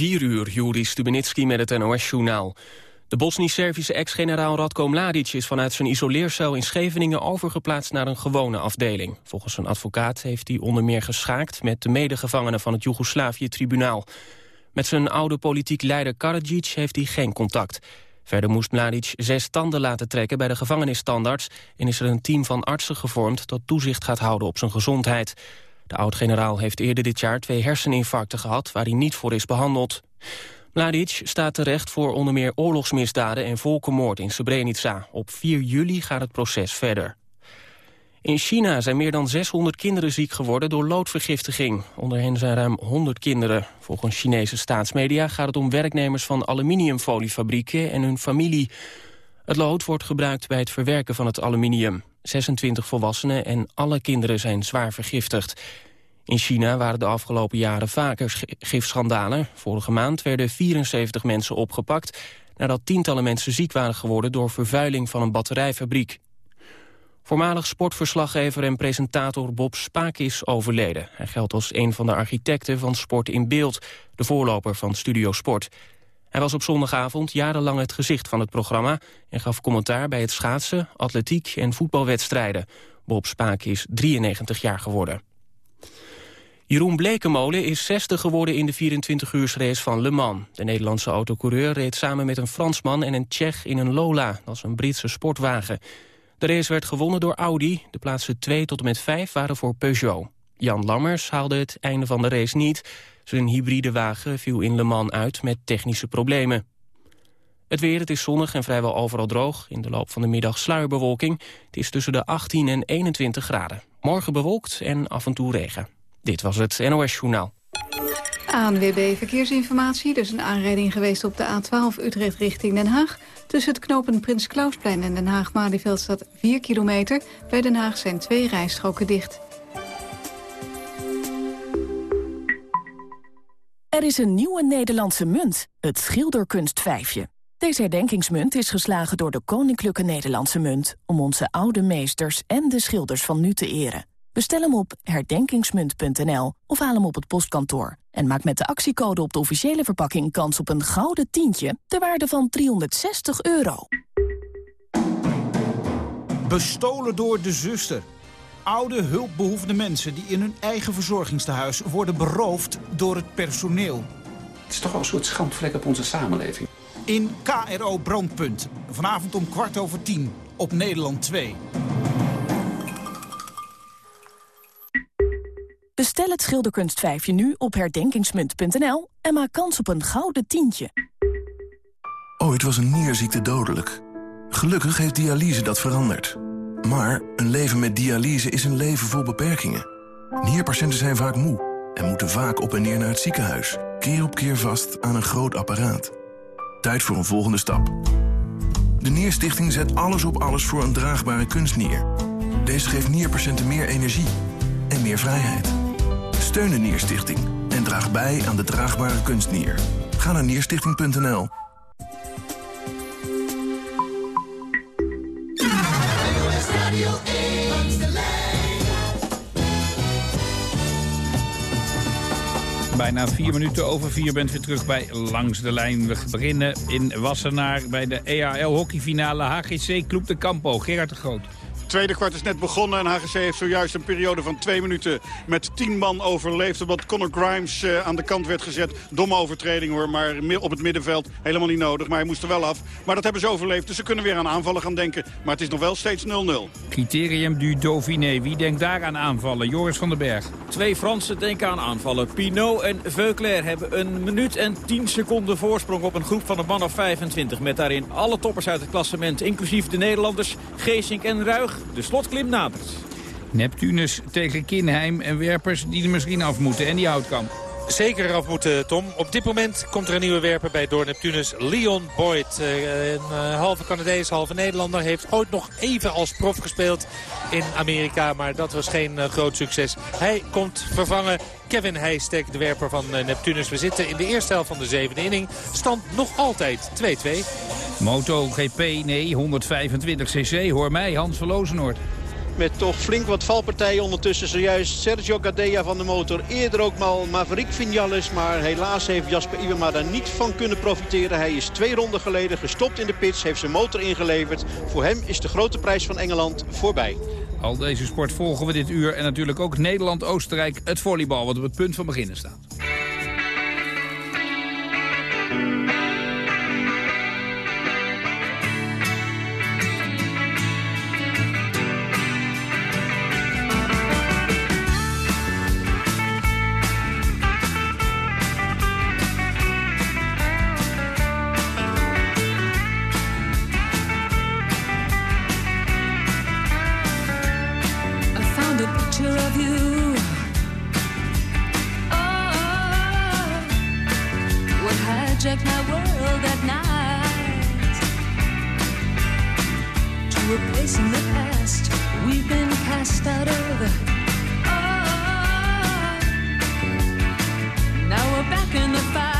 4 uur, Juri Stubenitski met het NOS-journaal. De Bosnisch-Servische ex-generaal Radko Mladic is vanuit zijn isoleercel in Scheveningen overgeplaatst naar een gewone afdeling. Volgens een advocaat heeft hij onder meer geschaakt met de medegevangenen van het Joegoslavië-tribunaal. Met zijn oude politiek leider Karadzic heeft hij geen contact. Verder moest Mladic zes tanden laten trekken bij de gevangenisstandaards... en is er een team van artsen gevormd dat toezicht gaat houden op zijn gezondheid. De oud-generaal heeft eerder dit jaar twee herseninfarcten gehad... waar hij niet voor is behandeld. Mladic staat terecht voor onder meer oorlogsmisdaden en volkenmoord in Srebrenica. Op 4 juli gaat het proces verder. In China zijn meer dan 600 kinderen ziek geworden door loodvergiftiging. Onder hen zijn ruim 100 kinderen. Volgens Chinese staatsmedia gaat het om werknemers van aluminiumfoliefabrieken en hun familie. Het lood wordt gebruikt bij het verwerken van het aluminium. 26 volwassenen en alle kinderen zijn zwaar vergiftigd. In China waren de afgelopen jaren vaker gifschandalen. Vorige maand werden 74 mensen opgepakt... nadat tientallen mensen ziek waren geworden... door vervuiling van een batterijfabriek. Voormalig sportverslaggever en presentator Bob Spaak is overleden. Hij geldt als een van de architecten van Sport in Beeld... de voorloper van Studio Sport. Hij was op zondagavond jarenlang het gezicht van het programma... en gaf commentaar bij het schaatsen, atletiek en voetbalwedstrijden. Bob Spaak is 93 jaar geworden. Jeroen Blekemolen is 60 geworden in de 24-uursrace van Le Mans. De Nederlandse autocoureur reed samen met een Fransman en een Tsjech in een Lola. Dat is een Britse sportwagen. De race werd gewonnen door Audi. De plaatsen 2 tot en met 5 waren voor Peugeot. Jan Lammers haalde het einde van de race niet. Zijn hybride wagen viel in Le Mans uit met technische problemen. Het weer, het is zonnig en vrijwel overal droog. In de loop van de middag sluierbewolking. Het is tussen de 18 en 21 graden. Morgen bewolkt en af en toe regen. Dit was het NOS Journaal. ANWB Verkeersinformatie. Dus een aanrijding geweest op de A12 Utrecht richting Den Haag. Tussen het knopen Prins Klausplein en Den Haag-Malieveld staat 4 kilometer. Bij Den Haag zijn twee rijstroken dicht. Er is een nieuwe Nederlandse munt, het schilderkunstvijfje. Deze herdenkingsmunt is geslagen door de Koninklijke Nederlandse Munt... om onze oude meesters en de schilders van nu te eren. Bestel hem op herdenkingsmunt.nl of haal hem op het postkantoor. En maak met de actiecode op de officiële verpakking kans op een gouden tientje... ter waarde van 360 euro. Bestolen door de zuster. Oude hulpbehoevende mensen die in hun eigen verzorgingstehuis... worden beroofd door het personeel. Het is toch wel een soort schandvlek op onze samenleving. In KRO Brandpunt. Vanavond om kwart over tien op Nederland 2. Bestel het schilderkunstvijfje nu op herdenkingsmunt.nl en maak kans op een gouden tientje. Ooit was een nierziekte dodelijk. Gelukkig heeft dialyse dat veranderd. Maar een leven met dialyse is een leven vol beperkingen. Nierpatiënten zijn vaak moe en moeten vaak op en neer naar het ziekenhuis. Keer op keer vast aan een groot apparaat. Tijd voor een volgende stap. De Nierstichting zet alles op alles voor een draagbare kunstnier. Deze geeft nierpatiënten meer energie en meer vrijheid. Steun de Nierstichting en draag bij aan de draagbare kunstnier. Ga naar nierstichting.nl. Bijna vier minuten over vier bent weer terug bij Langs de Lijn. We beginnen in Wassenaar bij de EAL hockeyfinale HGC Club de Campo. Gerard de Groot tweede kwart is net begonnen en HGC heeft zojuist een periode van twee minuten met tien man overleefd. Omdat Conor Grimes uh, aan de kant werd gezet. Domme overtreding hoor, maar op het middenveld helemaal niet nodig. Maar hij moest er wel af. Maar dat hebben ze overleefd, dus ze kunnen weer aan aanvallen gaan denken. Maar het is nog wel steeds 0-0. Criterium du Dauphiné. Wie denkt daar aan aanvallen? Joris van den Berg. Twee Fransen denken aan aanvallen. Pinot en Veuclair hebben een minuut en 10 seconden voorsprong op een groep van een man of 25. Met daarin alle toppers uit het klassement, inclusief de Nederlanders, Geesink en Ruig. De slotklim nadert. Neptunus tegen Kinheim en werpers die er misschien af moeten. En die houtkamp. Zeker eraf moeten, Tom. Op dit moment komt er een nieuwe werper bij door Neptunus. Leon Boyd, eh, een eh, halve Canadees, halve Nederlander. Heeft ooit nog even als prof gespeeld in Amerika. Maar dat was geen eh, groot succes. Hij komt vervangen Kevin Heijstek, de werper van Neptunus. We zitten in de eerste helft van de zevende inning. Stand nog altijd 2-2. MotoGP, nee, 125cc. Hoor mij, Hans van Lozenoord. Met toch flink wat valpartijen ondertussen zojuist. Sergio Gadea van de motor. Eerder ook mal Maverick Vinales. Maar helaas heeft Jasper Iwema daar niet van kunnen profiteren. Hij is twee ronden geleden gestopt in de pits. Heeft zijn motor ingeleverd. Voor hem is de grote prijs van Engeland voorbij. Al deze sport volgen we dit uur. En natuurlijk ook Nederland-Oostenrijk, het volleybal, wat op het punt van beginnen staat. picture of you. Oh, what hijacked my world at night to a place in the past we've been cast out of. Oh, now we're back in the fight.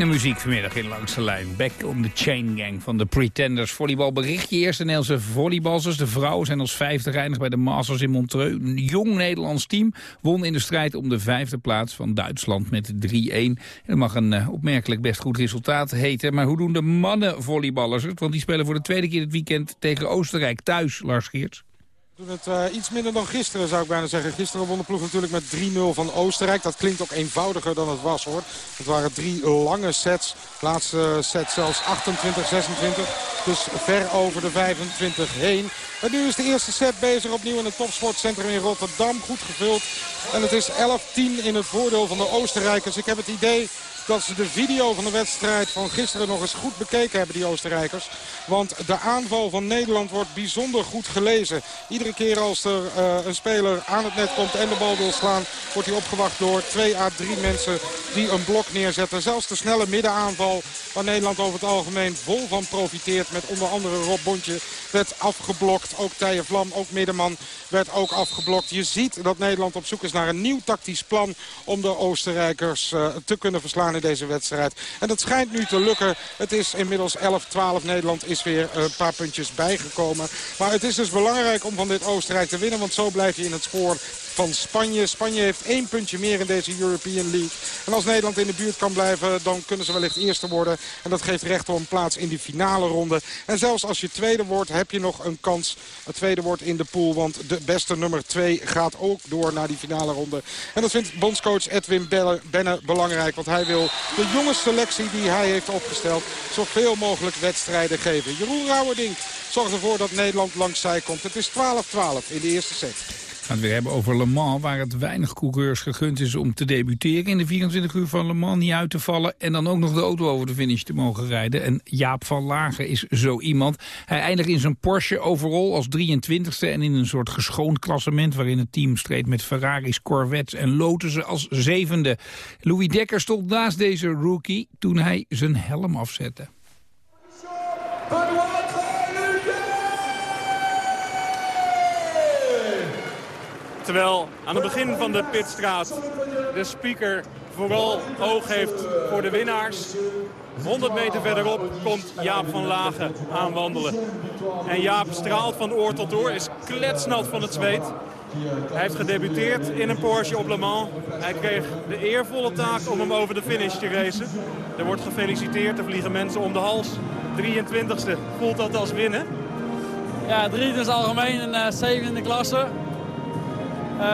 Fijne muziek vanmiddag in Langs de Lijn. Back on the Chain Gang van de Pretenders. Volleybal berichtje eerst. De Nederlandse volleybalsters, de vrouwen, zijn als vijfde geëindigd bij de Masters in Montreux. Een jong Nederlands team won in de strijd om de vijfde plaats van Duitsland met 3-1. En dat mag een uh, opmerkelijk best goed resultaat heten. Maar hoe doen de mannen volleyballers het? Want die spelen voor de tweede keer dit weekend tegen Oostenrijk thuis, Lars Geerts het uh, iets minder dan gisteren zou ik bijna zeggen. Gisteren won de ploeg natuurlijk met 3-0 van Oostenrijk. Dat klinkt ook eenvoudiger dan het was hoor. Het waren drie lange sets. Laatste set zelfs 28, 26. Dus ver over de 25 heen. En nu is de eerste set bezig opnieuw in het topsportcentrum in Rotterdam. Goed gevuld. En het is 11-10 in het voordeel van de Oostenrijkers. Ik heb het idee dat ze de video van de wedstrijd van gisteren nog eens goed bekeken hebben, die Oostenrijkers. Want de aanval van Nederland wordt bijzonder goed gelezen. Iedere keer als er uh, een speler aan het net komt en de bal wil slaan... wordt hij opgewacht door twee à drie mensen die een blok neerzetten. Zelfs de snelle middenaanval waar Nederland over het algemeen vol van profiteert... met onder andere Rob Bontje werd afgeblokt. Ook Tije Vlam, ook middenman, werd ook afgeblokt. Je ziet dat Nederland op zoek is naar een nieuw tactisch plan... om de Oostenrijkers uh, te kunnen verslaan in deze wedstrijd. En dat schijnt nu te lukken. Het is inmiddels 11-12. Nederland is weer een paar puntjes bijgekomen. Maar het is dus belangrijk om van dit Oostenrijk te winnen. Want zo blijf je in het spoor van Spanje. Spanje heeft één puntje meer in deze European League. En als Nederland in de buurt kan blijven, dan kunnen ze wellicht eerste worden. En dat geeft recht op een plaats in die finale ronde. En zelfs als je tweede wordt, heb je nog een kans. Het tweede wordt in de pool, want de beste nummer twee gaat ook door naar die finale ronde. En dat vindt bondscoach Edwin Benne belangrijk. Want hij wil de jonge selectie die hij heeft opgesteld zoveel mogelijk wedstrijden geven. Jeroen Rauwerdink zorgt ervoor dat Nederland langs zij komt. Het is 12-12 in de eerste set gaan het weer hebben over Le Mans, waar het weinig coureurs gegund is om te debuteren in de 24 uur van Le Mans, niet uit te vallen en dan ook nog de auto over de finish te mogen rijden. En Jaap van Lagen is zo iemand. Hij eindigt in zijn Porsche overal als 23ste en in een soort geschoond klassement waarin het team streed met Ferraris, Corvettes en Lotussen als zevende. Louis Dekker stond naast deze rookie toen hij zijn helm afzette. Terwijl aan het begin van de pitstraat de speaker vooral oog heeft voor de winnaars. 100 meter verderop komt Jaap van Lagen aanwandelen. En Jaap straalt van oor tot oor, is kletsnat van het zweet. Hij heeft gedebuteerd in een Porsche op Le Mans. Hij kreeg de eervolle taak om hem over de finish te racen. Er wordt gefeliciteerd, er vliegen mensen om de hals. 23ste, voelt dat als winnen? Ja, drie is algemeen en uh, de klasse. Uh,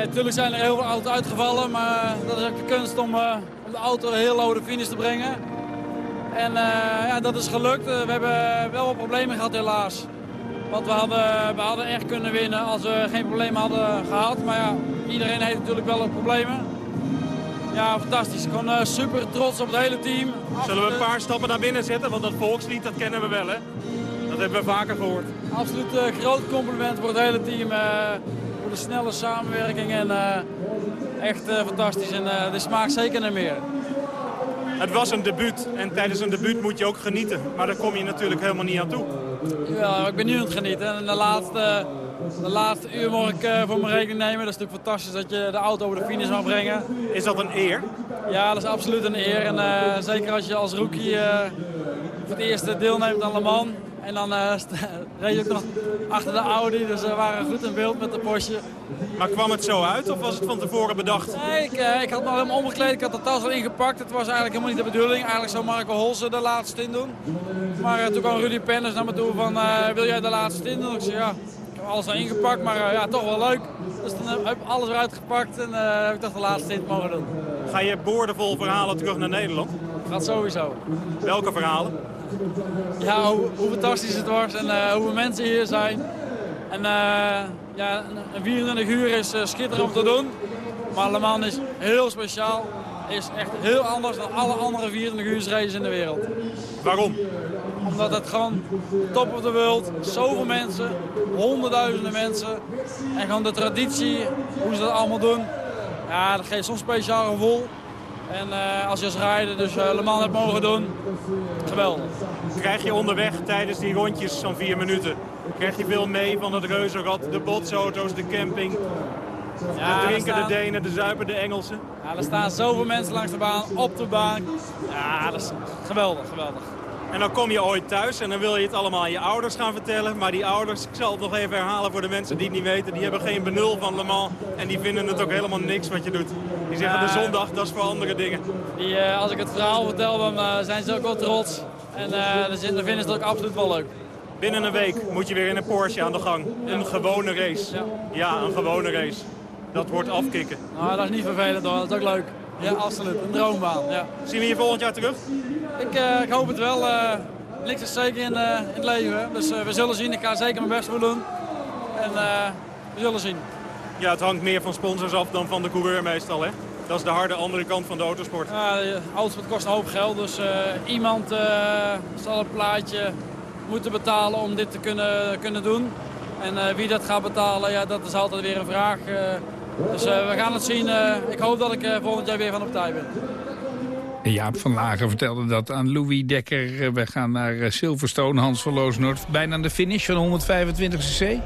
natuurlijk zijn er heel veel auto's uitgevallen, maar dat is ook de kunst om, uh, om de auto heel over de finish te brengen. En uh, ja, dat is gelukt. we hebben wel wat problemen gehad helaas. Want we hadden, we hadden echt kunnen winnen als we geen problemen hadden gehad. Maar ja, iedereen heeft natuurlijk wel problemen. Ja, fantastisch. Gewoon super trots op het hele team. Zullen we een paar stappen naar binnen zetten? Want dat volkslied, dat kennen we wel, hè? Dat hebben we vaker gehoord. Absoluut uh, groot compliment voor het hele team. Uh, voor de snelle samenwerking en uh, echt uh, fantastisch. En uh, de smaak zeker naar meer. Het was een debuut en tijdens een debuut moet je ook genieten. Maar daar kom je natuurlijk helemaal niet aan toe. Ja, ik ben nu aan het genieten. En de laatste, de laatste uur mag ik voor mijn rekening nemen. Dat is natuurlijk fantastisch dat je de auto over de finish mag brengen. Is dat een eer? Ja, dat is absoluut een eer. En zeker als je als rookie voor het eerst deelneemt aan Le Mans. En dan uh, reed je ook nog achter de Audi, dus we waren goed in beeld met de Porsche. Maar kwam het zo uit of was het van tevoren bedacht? Nee, ik, uh, ik had me helemaal omgekleed, ik had de tas al ingepakt. Het was eigenlijk helemaal niet de bedoeling. Eigenlijk zou Marco Holsen de laatste in doen. Maar uh, toen kwam Rudy Pennis naar me toe van, wil jij de laatste in doen? Ik zei ja, ik heb alles al ingepakt, maar ja, toch wel leuk. Dus dan heb ik alles eruit gepakt en heb ik toch de laatste in mogen doen. Ga je boordevol verhalen terug naar Nederland? Gaat sowieso. Welke verhalen? Ja, hoe, hoe, fantastisch het was en uh, hoeveel mensen hier zijn. En uh, ja, een 24 uur is uh, schitterend om te doen. Maar Le Mans is heel speciaal. Is echt heel anders dan alle andere 24 uur races in de wereld. Waarom? Omdat het gewoon top of the world, zoveel mensen, honderdduizenden mensen. En gewoon de traditie, hoe ze dat allemaal doen. Ja, dat geeft zo'n speciaal gevoel. En uh, als je als rijder dus uh, Le Mans hebt mogen doen, geweldig. Krijg je onderweg tijdens die rondjes van vier minuten, krijg je veel mee van het reuzenrad, de botsauto's, de camping, ja, de drinken, staan... de Denen, de zuipen, de Engelsen? Ja, er staan zoveel mensen langs de baan, op de baan. Ja, dat is geweldig, geweldig. En dan kom je ooit thuis en dan wil je het allemaal aan je ouders gaan vertellen. Maar die ouders, ik zal het nog even herhalen voor de mensen die het niet weten... die hebben geen benul van Le Mans en die vinden het ook helemaal niks wat je doet. Die zeggen de zondag, dat is voor andere dingen. Die, uh, als ik het verhaal vertel, dan uh, zijn ze ook wel trots. En uh, dan vinden ze het ook absoluut wel leuk. Binnen een week moet je weer in een Porsche aan de gang. Een gewone race. Ja, ja een gewone race. Dat wordt afkicken. Nou, dat is niet vervelend hoor, dat is ook leuk. Ja, absoluut. Een droombaan. Ja. Zien we je volgend jaar terug? Ik, uh, ik hoop het wel. Uh, niks is zeker in, in het leven. Dus we zullen zien. Ik ga zeker mijn best voor doen. En we zullen zien. Ja, het hangt meer van sponsors af dan van de coureur meestal, hè? Dat is de harde andere kant van de autosport. Ja, de autosport kost een hoop geld, dus iemand zal een plaatje moeten betalen om dit te kunnen, kunnen doen. En wie dat gaat betalen, ja, dat is altijd weer een vraag. Dus we gaan het zien. ik hoop dat ik volgend jaar weer van op tijd ben. Jaap van Lager vertelde dat aan Louis Dekker. We gaan naar Silverstone, Hans van Loosnoord. Bijna aan de finish van 125 cc.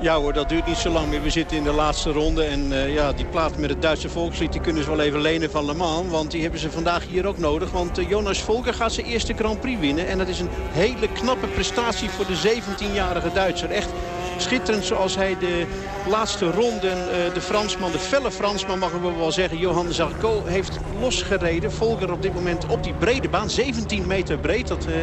Ja hoor, dat duurt niet zo lang meer. We zitten in de laatste ronde. En uh, ja, die plaat met het Duitse volkslied die kunnen ze wel even lenen van Le Mans. Want die hebben ze vandaag hier ook nodig. Want Jonas Volker gaat zijn eerste Grand Prix winnen. En dat is een hele knappe prestatie voor de 17-jarige Duitser. Echt schitterend zoals hij de laatste ronde, uh, de Fransman, de felle Fransman mag ik wel zeggen, Johan Zarco heeft losgereden. Volger op dit moment op die brede baan, 17 meter breed. Dat uh,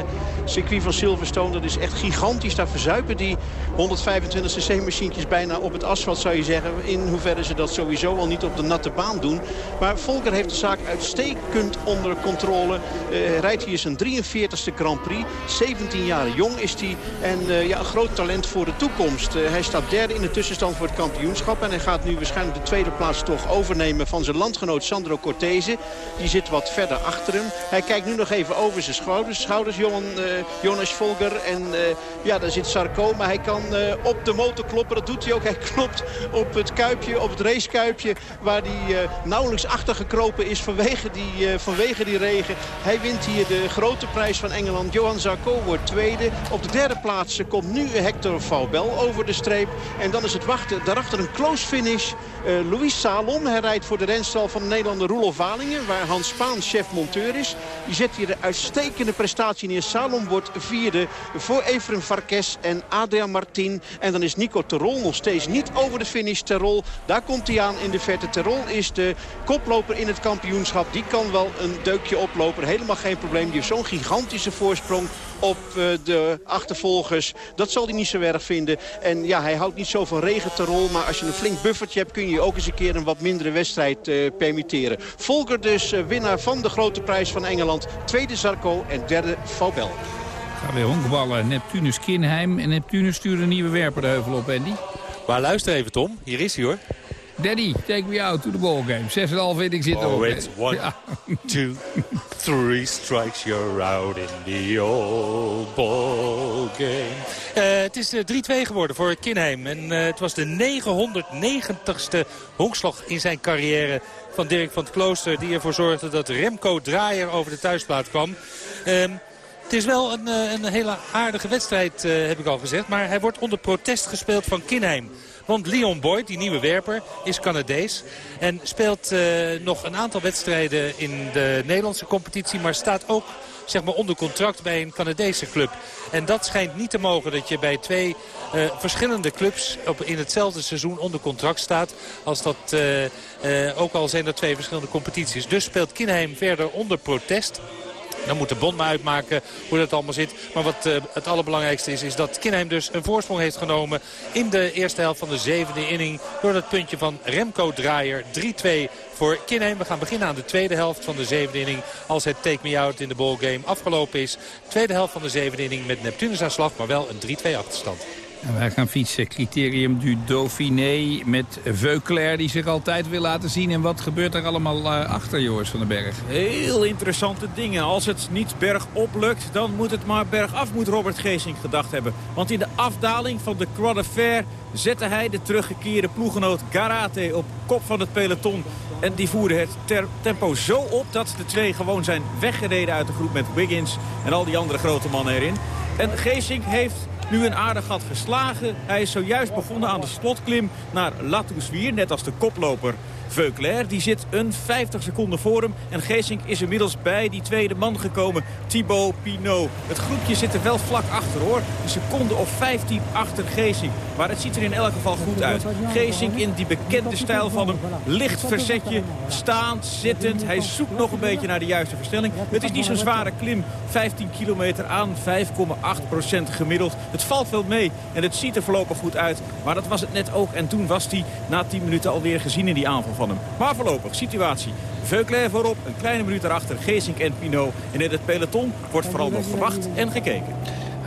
circuit van Silverstone, dat is echt gigantisch. Daar verzuipen die 125 cc-machientjes bijna op het asfalt, zou je zeggen. In hoeverre ze dat sowieso al niet op de natte baan doen. Maar Volker heeft de zaak uitstekend onder controle. Uh, rijdt hier zijn 43ste Grand Prix. 17 jaar jong is hij. En ja, een groot talent voor de toekomst. Hij staat derde in de tussenstand voor het kampioenschap. En hij gaat nu waarschijnlijk de tweede plaats toch overnemen van zijn landgenoot Sandro Cortese. Die zit wat verder achter hem. Hij kijkt nu nog even over zijn schouders. Schouders Johan, uh, Jonas Volger. En uh, ja, daar zit Sarko. Maar hij kan op de motor kloppen. Dat doet hij ook. Hij klopt op het kuipje, op het racekuipje. Waar hij nauwelijks achtergekropen is vanwege die, vanwege die regen. Hij wint hier de grote prijs van Engeland. Johan Zarco wordt tweede. Op de derde plaats komt nu Hector Faubel over de streep. En dan is het wachten daarachter een close finish. Uh, Louis Salom, hij rijdt voor de renstal van de Nederlander Roelof Walingen. Waar Hans Spaan chef monteur is. Die zet hier de uitstekende prestatie neer. Salom wordt vierde voor Efrem Varkes en Adrian Martin. En dan is Nico Terol nog steeds niet over de finish. Terol, daar komt hij aan in de verte. Terol is de koploper in het kampioenschap. Die kan wel een deukje oplopen. Helemaal geen probleem. Die heeft zo'n gigantische voorsprong op uh, de achtervolgers. Dat zal hij niet zo erg vinden. En ja, hij houdt niet zo van regen rol. Maar als je een flink buffertje hebt kun je ook eens een keer een wat mindere wedstrijd uh, permitteren. Volker dus uh, winnaar van de grote prijs van Engeland. Tweede Zarco en derde Faubel. Gaan weer honkballen. Neptunus Kinheim. En Neptunus stuurt een nieuwe werper de heuvel op, Andy. Maar luister even, Tom. Hier is hij, hoor. Daddy, take me out to the ball game. 6,5 inning zit erop. Oh, it's one, ja. two, three strikes, you're out in the old ball game. Uh, het is uh, 3-2 geworden voor Kinheim. En uh, het was de 990ste honkslag in zijn carrière van Dirk van het Klooster. Die ervoor zorgde dat Remco Draaier over de thuisplaat kwam. Het is wel een, een hele aardige wedstrijd, heb ik al gezegd. Maar hij wordt onder protest gespeeld van Kinheim. Want Leon Boyd, die nieuwe werper, is Canadees. En speelt uh, nog een aantal wedstrijden in de Nederlandse competitie. Maar staat ook zeg maar, onder contract bij een Canadese club. En dat schijnt niet te mogen dat je bij twee uh, verschillende clubs op, in hetzelfde seizoen onder contract staat. Als dat, uh, ook al zijn er twee verschillende competities. Dus speelt Kinheim verder onder protest. Dan moet de bond maar uitmaken hoe dat allemaal zit. Maar wat uh, het allerbelangrijkste is, is dat Kinheim dus een voorsprong heeft genomen in de eerste helft van de zevende inning. Door dat puntje van Remco Draaier 3-2 voor Kinheim. We gaan beginnen aan de tweede helft van de zevende inning. Als het Take Me Out in de ballgame afgelopen is. Tweede helft van de zevende inning met Neptunus aan slag, maar wel een 3-2 achterstand. Wij gaan fietsen. Criterium du Dauphiné met Veuclair die zich altijd wil laten zien. En wat gebeurt er allemaal uh, achter Joris van den Berg? Heel interessante dingen. Als het niet bergop lukt, dan moet het maar bergaf, moet Robert Geesink gedacht hebben. Want in de afdaling van de Croix de Fer zette hij de teruggekeerde ploegenoot Garate op kop van het peloton. En die voerde het tempo zo op dat de twee gewoon zijn weggereden uit de groep met Wiggins en al die andere grote mannen erin. En Geesink heeft nu een aardig gat geslagen. Hij is zojuist begonnen aan de slotklim naar Latouswier, net als de koploper Veuclair. Die zit een 50 seconden voor hem. En Geesink is inmiddels bij die tweede man gekomen. Thibaut Pinot. Het groepje zit er wel vlak achter hoor. Een seconde of 15 achter Geesink. Maar het ziet er in elk geval goed uit. Geesink in die bekende stijl van hem. Licht verzetje. Staand, zittend. Hij zoekt nog een beetje naar de juiste versnelling. Het is niet zo'n zware klim. 15 kilometer aan 5,8 procent gemiddeld. Het valt wel mee. En het ziet er voorlopig goed uit. Maar dat was het net ook. En toen was hij na 10 minuten alweer gezien in die aanval Maar voorlopig, situatie. Veuclair voorop, een kleine minuut erachter, Geesink en Pinot. En in het peloton wordt vooral nog verwacht en gekeken.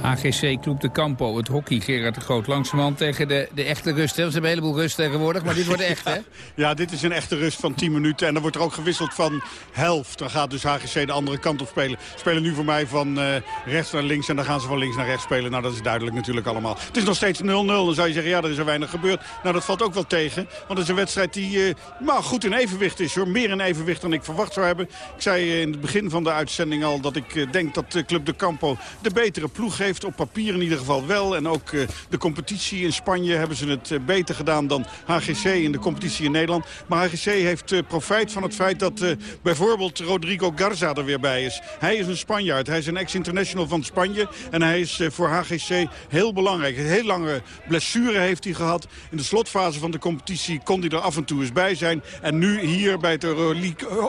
HGC Club de Campo, het hockey, Gerard de Groot. Langzamerhand tegen de, de echte rust. Hè? Ze hebben een heleboel rust tegenwoordig, maar dit wordt echt, hè? Ja, dit is een echte rust van 10 minuten. En dan wordt er ook gewisseld van helft. Dan gaat dus HGC de andere kant op spelen. Spelen nu voor mij van uh, rechts naar links en dan gaan ze van links naar rechts spelen. Nou, dat is duidelijk natuurlijk allemaal. Het is nog steeds 0-0. Dan zou je zeggen, ja, er is er weinig gebeurd. Nou, dat valt ook wel tegen. Want het is een wedstrijd die uh, maar goed in evenwicht is, hoor. Meer in evenwicht dan ik verwacht zou hebben. Ik zei uh, in het begin van de uitzending al dat ik denk dat Club de Campo de betere ploeg heeft. Op papier in ieder geval wel. En ook uh, de competitie in Spanje hebben ze het uh, beter gedaan dan HGC in de competitie in Nederland. Maar HGC heeft uh, profijt van het feit dat bijvoorbeeld Rodrigo Garza er weer bij is. Hij is een Spanjaard. Hij is een ex-international van Spanje. En hij is voor HGC heel belangrijk. Een heel lange blessure heeft hij gehad. In de slotfase van de competitie kon hij er af en toe eens bij zijn. En nu hier bij het Euro,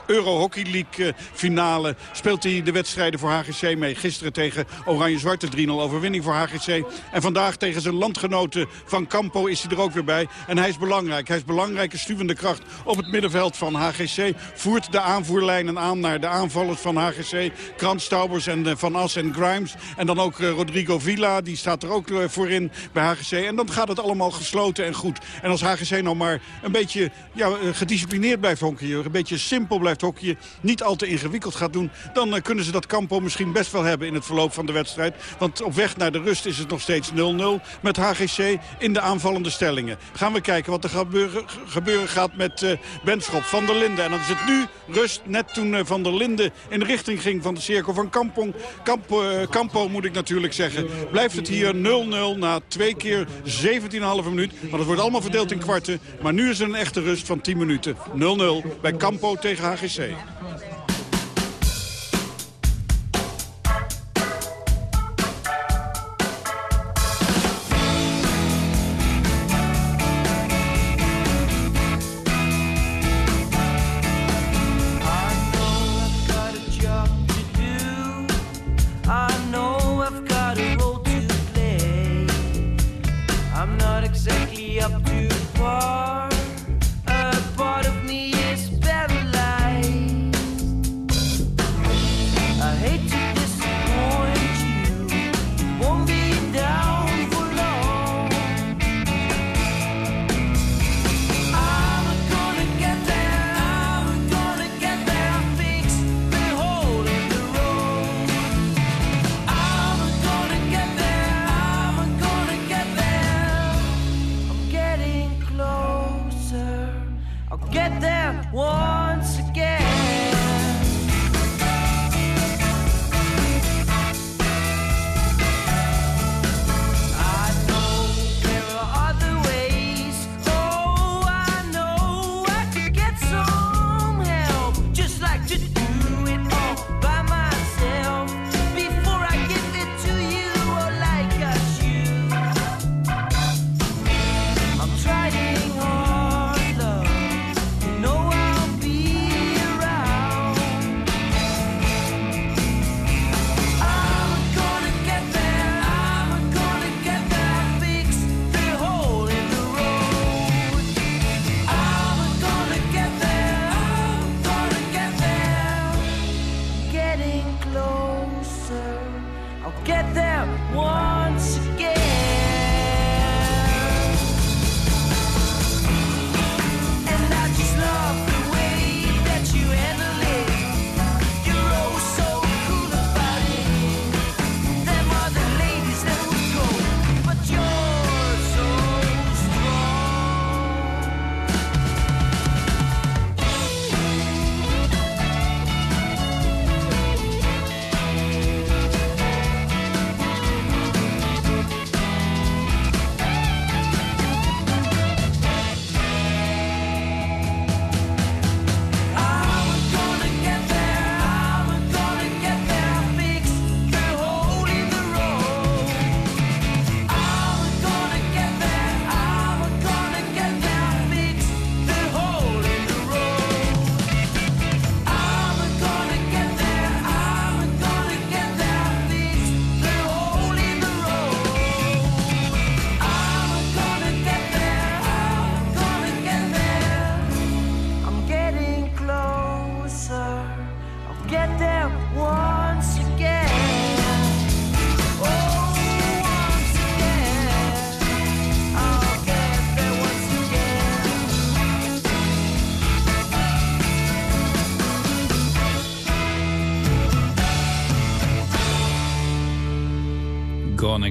Euro Hockey League finale speelt hij de wedstrijden voor HGC mee. Gisteren tegen Oranje-Zwarte 3-0 overwinning voor HGC. En vandaag tegen zijn landgenoten van Campo is hij er ook weer bij. En hij is belangrijk. Hij is belangrijke stuwende kracht op het middenveld van HGC. Voert de aanvoerlijnen aan naar de aanvallers van HGC. Krant, Staubers en uh, Van As en Grimes. En dan ook uh, Rodrigo Villa, die staat er ook uh, voor in bij HGC. En dan gaat het allemaal gesloten en goed. En als HGC nou maar een beetje ja, gedisciplineerd blijft hockeyen... een beetje simpel blijft hockeyen, niet al te ingewikkeld gaat doen... dan kunnen ze dat Campo misschien best wel hebben in het verloop van de wedstrijd. Want op weg naar de rust is het nog steeds 0-0 met HGC in de aanvallende stellingen. Gaan we kijken wat er gebeuren, gaat met uh, Benschop van der Linden. En dan is het nu rust, net toen uh, Van der Linden in de richting ging van de cirkel van Kampong. Kamp, Campo moet ik natuurlijk zeggen. Blijft het hier 0-0 na twee keer 17,5 minuut. Want het wordt allemaal verdeeld in kwarten. Maar nu is er een echte rust van 10 minuten. 0-0 bij Campo tegen HGC.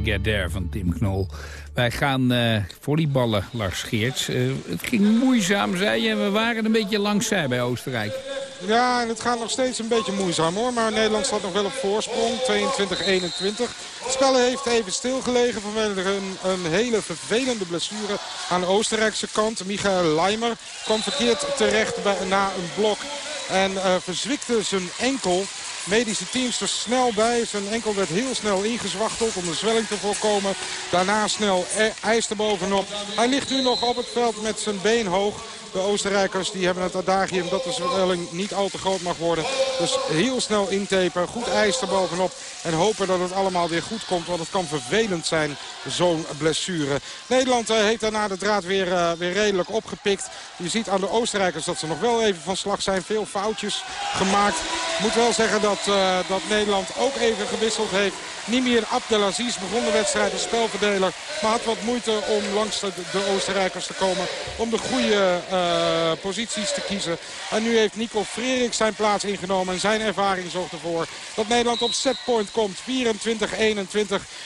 Get There van Tim Knol. Wij gaan uh, volleyballen, Lars Geerts. Uh, het ging moeizaam, zei je. We waren een beetje langzij bij Oostenrijk. Ja, en het gaat nog steeds een beetje moeizaam hoor. Maar Nederland staat nog wel op voorsprong. 22-21. Het spel heeft even stilgelegen vanwege een, een hele vervelende blessure aan de Oostenrijkse kant. Michael Leimer kwam verkeerd terecht bij, na een blok. En uh, verzwikte zijn enkel. Medische teams er snel bij. Zijn enkel werd heel snel ingezwachteld om de zwelling te voorkomen. Daarna snel e- ijs erbovenop. Hij ligt nu nog op het veld met zijn been hoog. De Oostenrijkers die hebben het adagium dat de zwelling niet al te groot mag worden. Dus heel snel intapen, goed ijs erbovenop. En hopen dat het allemaal weer goed komt. Want het kan vervelend zijn, zo'n blessure. Nederland uh, heeft daarna de draad weer, uh, weer redelijk opgepikt. Je ziet aan de Oostenrijkers dat ze nog wel even van slag zijn. Veel foutjes gemaakt. Moet wel zeggen dat, uh, dat Nederland ook even gewisseld heeft. Nimir Abdelaziz begon de wedstrijd als spelverdeler. Maar had wat moeite om langs de, Oostenrijkers te komen. Om de goede posities te kiezen. En nu heeft Nico Freriks zijn plaats ingenomen. En zijn ervaring zorgt ervoor dat Nederland op setpoint komt. 24-21.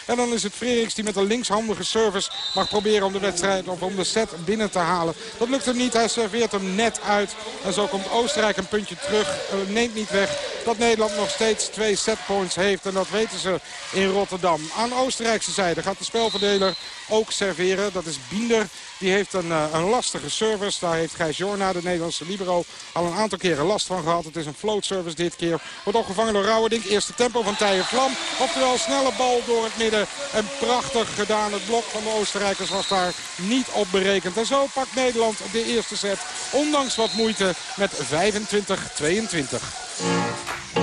En dan is het Freriks die met een linkshandige service mag proberen om de wedstrijd of om de set binnen te halen. Dat lukt hem niet. Hij serveert hem net uit. En zo komt Oostenrijk een puntje terug. Uh, neemt niet weg dat Nederland nog steeds twee setpoints heeft. En dat weten ze in Rotterdam. Aan Oostenrijkse zijde gaat de spelverdeler ook serveren. Dat is Binder. Die heeft een, uh, een lastige service. Daar heeft Gijs Jorna, de Nederlandse libero, al een aantal keren last van gehad. Het is een float service dit keer. Wordt opgevangen door Rauwerdink. Eerste tempo van Tije Vlam. Oftewel snelle bal door het midden. En prachtig gedaan. Het blok van de Oostenrijkers was daar niet op berekend. En zo pakt Nederland de eerste set. Ondanks wat moeite met 25-22.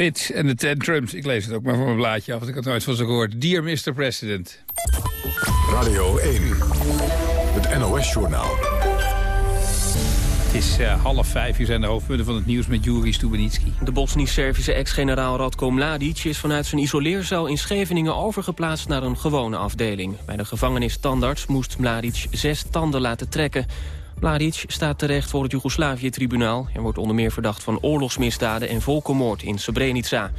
Fit en de Tantrums. Ik lees het ook maar van mijn blaadje af, want ik had nooit van ze gehoord. Dear Mr. President. Radio 1, het NOS-journaal. Het is uh, half vijf, hier zijn de hoofdpunten van het nieuws met Juri Stubenitski. De Bosnisch-Servische ex-generaal Radko Mladic is vanuit zijn isoleercel in Scheveningen overgeplaatst naar een gewone afdeling. Bij de gevangenis Tandarts moest Mladic zes tanden laten trekken. Mladic staat terecht voor het Joegoslavië-tribunaal... en wordt onder meer verdacht van oorlogsmisdaden en volkenmoord in Srebrenica.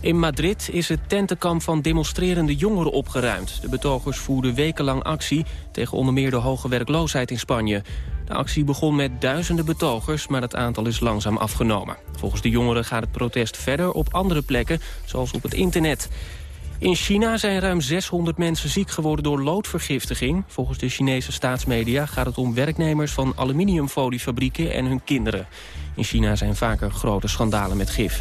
In Madrid is het tentenkamp van demonstrerende jongeren opgeruimd. De betogers voerden wekenlang actie tegen onder meer de hoge werkloosheid in Spanje. De actie begon met duizenden betogers, maar het aantal is langzaam afgenomen. Volgens de jongeren gaat het protest verder op andere plekken, zoals op het internet. In China zijn ruim 600 mensen ziek geworden door loodvergiftiging. Volgens de Chinese staatsmedia gaat het om werknemers van aluminiumfoliefabrieken en hun kinderen. In China zijn vaker grote schandalen met gif.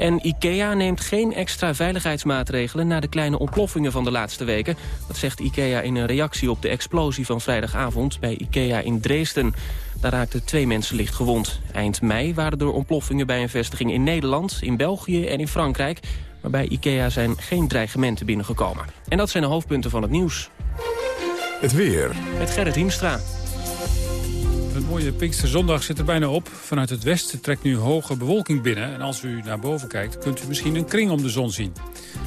En IKEA neemt geen extra veiligheidsmaatregelen... na de kleine ontploffingen van de laatste weken. Dat zegt IKEA in een reactie op de explosie van vrijdagavond... bij IKEA in Dresden. Daar raakten twee mensen licht gewond. Eind mei waren er ontploffingen bij een vestiging in Nederland... in België en in Frankrijk. Maar bij IKEA zijn geen dreigementen binnengekomen. En dat zijn de hoofdpunten van het nieuws. Het weer. Met Gerrit Hiemstra. Een mooie Pinksterzondag zit er bijna op. Vanuit het westen trekt nu hoge bewolking binnen. En als u naar boven kijkt, kunt u misschien een kring om de zon zien.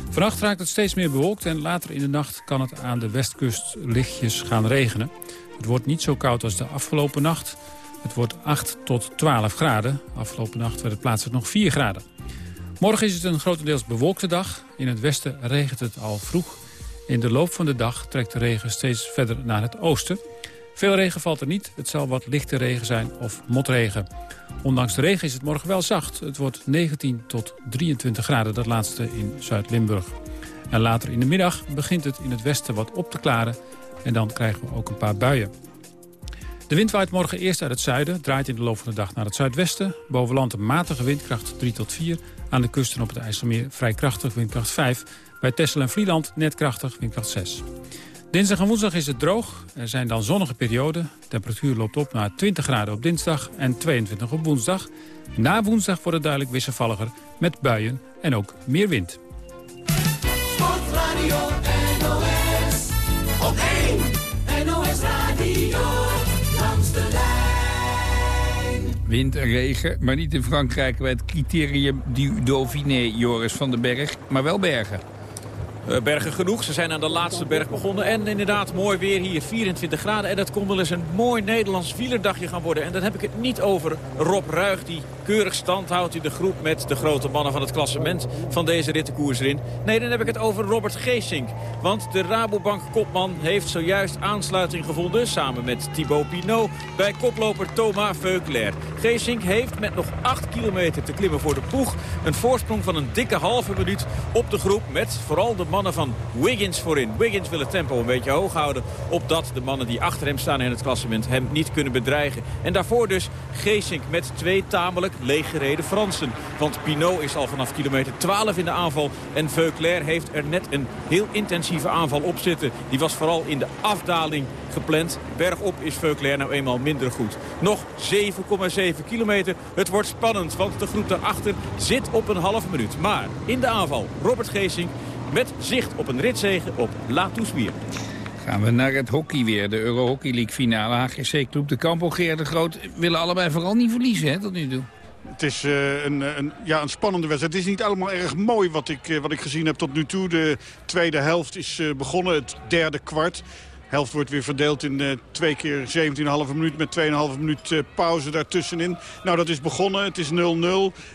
Vannacht raakt het steeds meer bewolkt en later in de nacht kan het aan de westkust lichtjes gaan regenen. Het wordt niet zo koud als de afgelopen nacht. Het wordt 8 tot 12 graden. Afgelopen nacht werd het plaatselijk nog 4 graden. Morgen is het een grotendeels bewolkte dag. In het westen regent het al vroeg. In de loop van de dag trekt de regen steeds verder naar het oosten. Veel regen valt er niet. Het zal wat lichte regen zijn of motregen. Ondanks de regen is het morgen wel zacht. Het wordt 19 tot 23 graden, dat laatste in Zuid-Limburg. En later in de middag begint het in het westen wat op te klaren. En dan krijgen we ook een paar buien. De wind waait morgen eerst uit het zuiden, draait in de loop van de dag naar het zuidwesten. Boven land een matige windkracht 3 tot 4. Aan de kusten op het IJsselmeer vrij krachtig, windkracht 5. Bij Texel en Vlieland net krachtig, windkracht 6. Dinsdag en woensdag is het droog. Er zijn dan zonnige perioden. De temperatuur loopt op naar 20 graden op dinsdag en 22 op woensdag. Na woensdag wordt het duidelijk wisselvalliger met buien en ook meer wind. Sportradio NOS, op 1 NOS Radio, Wind en regen, maar niet in Frankrijk bij het criterium du Dauphiné, Joris van den Berg, maar wel bergen. Eh, bergen genoeg. Ze zijn aan de laatste berg begonnen. En inderdaad, mooi weer hier, 24 graden. En dat kon wel eens een mooi Nederlands wielerdagje gaan worden. En dan heb ik het niet over Rob Ruig, die keurig stand houdt in de groep... met de grote mannen van het klassement van deze rittenkoers erin. Nee, dan heb ik het over Robert Geesink. Want de Rabobank-kopman heeft zojuist aansluiting gevonden... samen met Thibaut Pinot bij koploper Thomas Veuclair. Geesink heeft met nog 8 kilometer te klimmen voor de ploeg... een voorsprong van een dikke halve minuut op de groep... met vooral de mannen van Wiggins voorin. Wiggins wil het tempo een beetje hoog houden... opdat de mannen die achter hem staan in het klassement hem niet kunnen bedreigen. En daarvoor dus Geesink met twee tamelijk leeggereden Fransen. Want Pinot is al vanaf kilometer 12 in de aanval... en Veuclair heeft er net een heel intensieve aanval op zitten. Die was vooral in de afdaling gepland. Bergop is Veuclair nou eenmaal minder goed. Nog 7,7 kilometer. Het wordt spannend, want de groep daarachter zit op een half minuut. Maar in de aanval Robert Geesink met zicht op een ritzegen op La Tousbier. Gaan we naar het hockey weer. De Euro Hockey League finale. HGC Club de Campo, Geer de Groot willen allebei vooral niet verliezen hè, tot nu toe. Het is uh, een, een, ja, een spannende wedstrijd. Het is niet allemaal erg mooi wat ik, uh, wat ik gezien heb tot nu toe. De tweede helft is uh, begonnen, het derde kwart helft wordt weer verdeeld in uh, twee keer 17,5 minuut met 2,5 minuut uh, pauze daartussenin. Nou, dat is begonnen. Het is 0-0.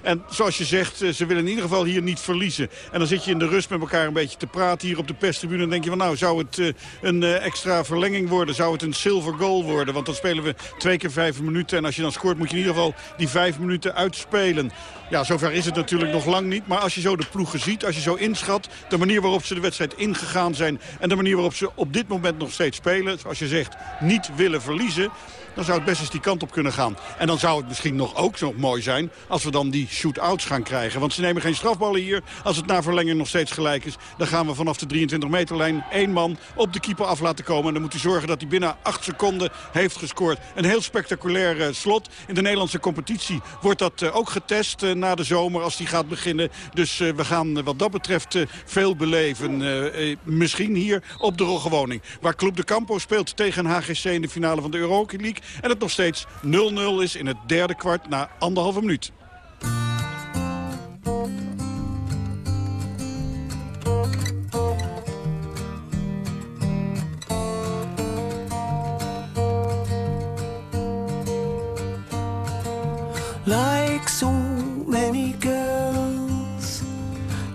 En zoals je zegt, uh, ze willen in ieder geval hier niet verliezen. En dan zit je in de rust met elkaar een beetje te praten hier op de perstribune. En denk je van nou, zou het een extra verlenging worden? Zou het een silver goal worden? Want dan spelen we twee keer vijf minuten. En als je dan scoort moet je in ieder geval die vijf minuten uitspelen. Ja, zover is het natuurlijk nog lang niet. Maar als je zo de ploegen ziet, als je zo inschat... de manier waarop ze de wedstrijd ingegaan zijn... en de manier waarop ze op dit moment nog steeds spelen... zoals je zegt, niet willen verliezen dan zou het best eens die kant op kunnen gaan. En dan zou het misschien nog ook nog mooi zijn als we dan die shoot-outs gaan krijgen. Want ze nemen geen strafballen hier. Als het na verlenging nog steeds gelijk is, dan gaan we vanaf de 23 meterlijn één man op de keeper af laten komen. En dan moet hij zorgen dat hij binnen 8 seconden heeft gescoord. Een heel spectaculair uh, slot. In de Nederlandse competitie wordt dat uh, ook getest uh, na de zomer als die gaat beginnen. Dus we gaan wat dat betreft veel beleven. misschien hier op de Roggewoning. Waar Club de Campo speelt tegen HGC in de finale van de Euro League. En het nog steeds 0-0 is in het derde kwart na anderhalve minuut. Like so many girls,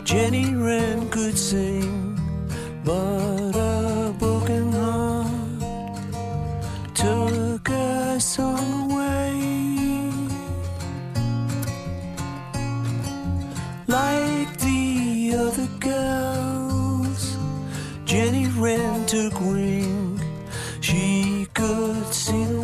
Jenny Wren could sing, but song away. Like the other girls, Jenny Wren took wing. She could see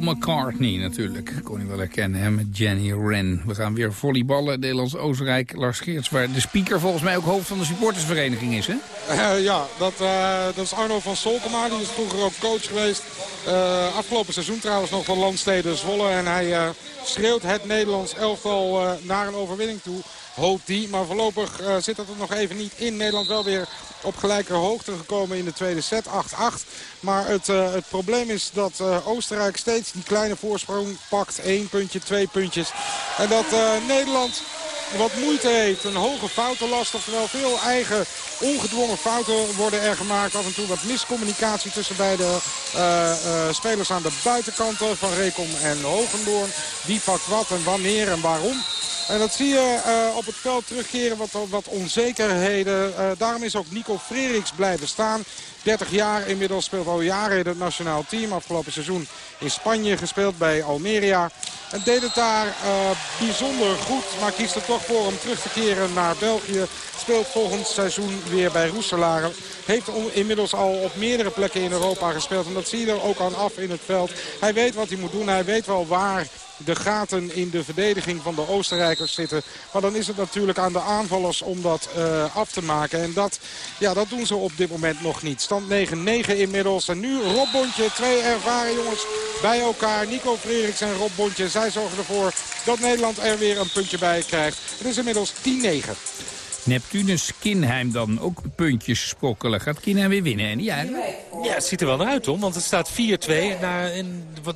McCartney natuurlijk, kon ik wel herkennen, hè, met Jenny Wren. We gaan weer volleyballen, Nederlands-Oostenrijk. Lars Geerts, waar de speaker volgens mij ook hoofd van de supportersvereniging is, hè? Eh, ja, dat, eh, dat is Arno van Solkema. Die is vroeger ook coach geweest. Eh, afgelopen seizoen trouwens nog van Landsteden Zwolle. En hij schreeuwt het Nederlands elftal naar een overwinning toe. Hoopt die. Maar voorlopig zit dat er nog even niet in. Nederland wel weer op gelijke hoogte gekomen in de tweede set. 8-8. Maar het, eh, het probleem is dat eh, Oostenrijk steeds die kleine voorsprong pakt. 1 puntje, twee puntjes. En dat eh, Nederland wat moeite heeft. Een hoge foutenlast, oftewel veel eigen ongedwongen fouten worden er gemaakt. Af en toe wat miscommunicatie tussen beide spelers aan de buitenkanten van Rekom en Hogendoorn. Wie pakt wat en wanneer en waarom. En dat zie je eh, op het veld terugkeren, wat, wat onzekerheden. Eh, daarom is ook Nico Freriks blijven staan. 30 jaar inmiddels speelt al jaren in het nationaal team. Afgelopen seizoen in Spanje gespeeld bij Almeria. En deed het daar eh, bijzonder goed. Maar kiest er toch voor om terug te keren naar België. Speelt volgend seizoen weer bij Roeselare. Heeft inmiddels al op meerdere plekken in Europa gespeeld. En dat zie je er ook aan af in het veld. Hij weet wat hij moet doen. Hij weet wel waar de gaten in de verdediging van de Oostenrijkers zitten. Maar dan is het natuurlijk aan de aanvallers om dat eh, af te maken. En dat, ja, dat doen ze op dit moment nog niet. Stand 9-9 inmiddels. En nu Rob Bontje, twee ervaren jongens bij elkaar. Nico Freriks en Rob Bontje. Zij zorgen ervoor dat Nederland er weer een puntje bij krijgt. Het is inmiddels 10-9. Neptunus Kinheim dan ook puntjes sprokkelen. Gaat Kinheim weer winnen? En ja, Ja, het ziet er wel naar uit, Tom. Want het staat 4-2. Nou,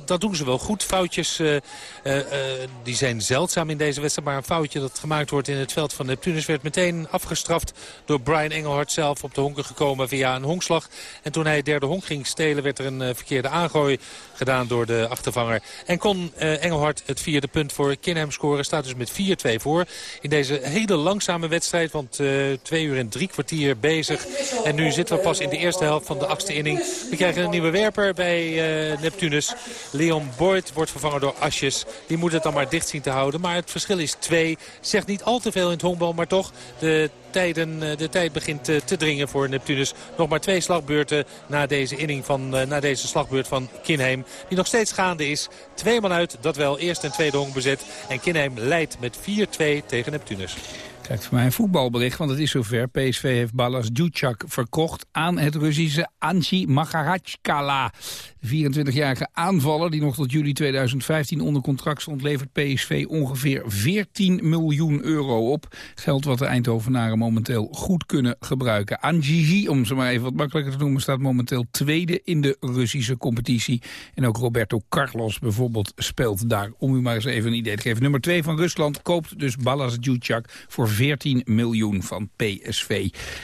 dat doen ze wel goed. Foutjes eh, eh, eh, die zijn zeldzaam in deze wedstrijd. Maar een foutje dat gemaakt wordt in het veld van Neptunus... werd meteen afgestraft door Brian Engelhard zelf op de honken gekomen via een honkslag. En toen hij het derde honk ging stelen... werd er een verkeerde aangooi gedaan door de achtervanger. En kon Engelhard het vierde punt voor Kinheim scoren. Staat dus met 4-2 voor. In deze hele langzame wedstrijd. Want eh, twee uur en drie kwartier bezig. En nu zitten we pas in de eerste helft van de achtste inning. We krijgen een nieuwe werper bij eh, Neptunus. Leon Boyd wordt vervangen door Asjes. Die moet het dan maar dicht zien te houden. Maar het verschil is twee. Zegt niet al te veel in het honkbal. Maar toch, de, tijden, eh, de tijd begint te dringen voor Neptunus. Nog maar twee slagbeurten na deze inning van, na deze slagbeurt van Kinheim. Die nog steeds gaande is. Twee man uit, dat wel. Eerst en tweede honk bezet. En Kinheim leidt met 4-2 tegen Neptunus. Krijgt voor mij een voetbalbericht, want het is zover. PSV heeft Balas Djutjak verkocht aan het Russische Anji Magarachkala. De 24-jarige aanvaller die nog tot juli 2015 onder contract stond... levert PSV ongeveer 14 miljoen euro op. Geld wat de Eindhovenaren momenteel goed kunnen gebruiken. Anjiji, om ze maar even wat makkelijker te noemen... staat momenteel tweede in de Russische competitie. En ook Roberto Carlos bijvoorbeeld speelt daar. Om u maar eens even een idee te geven. Nummer 2 van Rusland koopt dus Balas Djutjak voor 14 miljoen van PSV.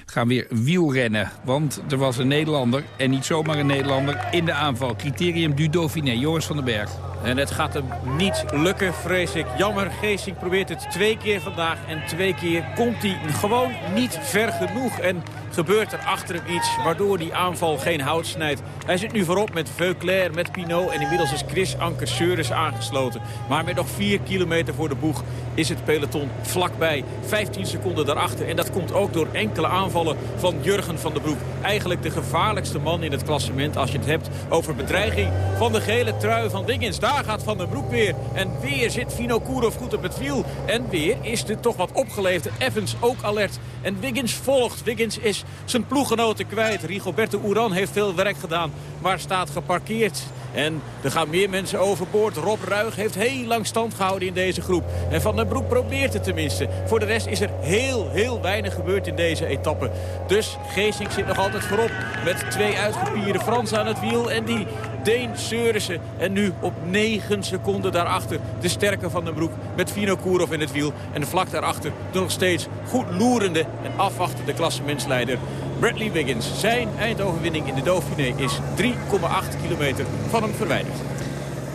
We gaan weer wielrennen, want er was een Nederlander... en niet zomaar een Nederlander in de aanval. Criterium du Dauphiné, Joris van den Berg. En het gaat hem niet lukken, vrees ik. Jammer, Geesink probeert het twee keer vandaag. En twee keer komt hij gewoon niet ver genoeg. En gebeurt er achter hem iets waardoor die aanval geen hout snijdt. Hij zit nu voorop met Veuclair, met Pinot. En inmiddels is Chris Anker Seuris aangesloten. Maar met nog vier kilometer voor de boeg is het peloton vlakbij. 15 seconden daarachter. En dat komt ook door enkele aanvallen van Jurgen van den Broek. Eigenlijk de gevaarlijkste man in het klassement als je het hebt over bedreiging van de gele trui van Wiggins. Daar gaat Van den Broek weer. En weer zit Vino Kurov goed op het wiel. En weer is dit toch wat opgeleefd. Evans ook alert. En Wiggins volgt. Wiggins is zijn ploeggenoten kwijt. Rigoberto Uran heeft veel werk gedaan, maar staat geparkeerd. En er gaan meer mensen overboord. Rob Ruig heeft heel lang stand gehouden in deze groep. En Van den Broek probeert het tenminste. Voor de rest is er heel, heel weinig gebeurd in deze etappe. Dus Geesink zit nog altijd voorop. Met twee uitgepierde Fransen aan het wiel. En die Deen Seurissen. En nu op 9 seconden daarachter de sterke Van den Broek. Met Vino Kurov in het wiel. En vlak daarachter de nog steeds goed loerende en afwachtende klassementsleider Bradley Wiggins. Zijn eindoverwinning in de Dauphiné is 3,8 kilometer van hem verwijderd.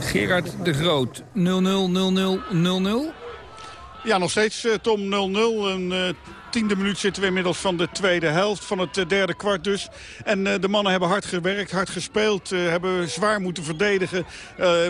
Gerard de Groot, 0-0, 0-0, 0-0. Ja, nog steeds eh, Tom 0-0. Een eh, tiende minuut zitten we inmiddels van de tweede helft. Van het eh, derde kwart dus. En eh, de mannen hebben hard gewerkt, hard gespeeld. eh, hebben zwaar moeten verdedigen.